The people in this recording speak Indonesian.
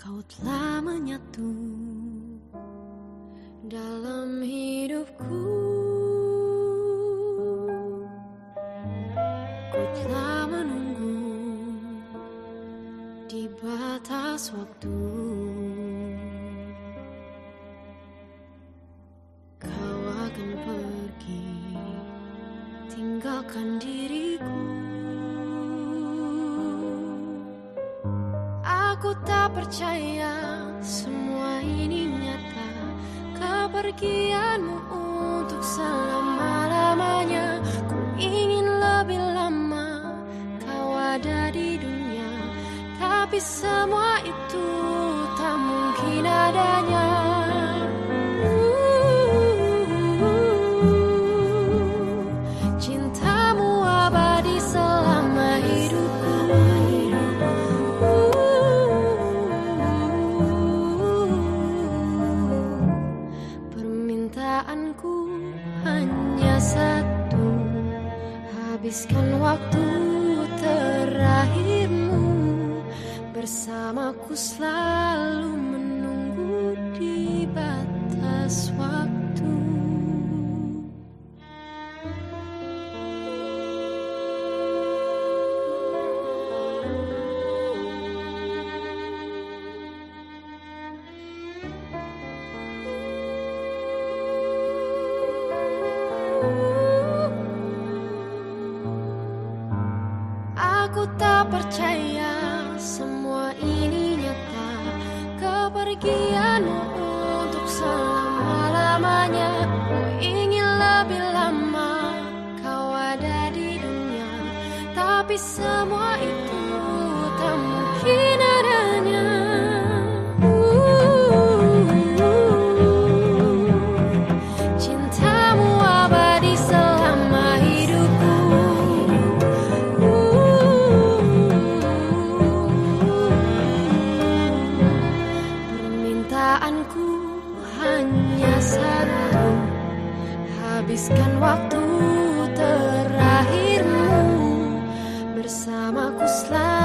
Kau telah menyatu dalam hidupku. Ku telah menunggu di batas waktu. Kau akan pergi tinggalkan diriku Aku tak percaya semua ini nyata. Kepergianmu untuk selama-lamanya. Ku ingin lebih lama kau ada di dunia. Tapi semua itu tak mungkin adanya Habiskan waktu terakhirmu Bersamaku selalu menunggu di batas waktu Aku tak percaya semua ini nyata. Kepergianmu untuk selama-lamanya. Ku ingin lebih lama kau ada di dunia. Tapi semua itu tak mungkin hanya satu. Habiskan waktu terakhirmu Bersamaku selalu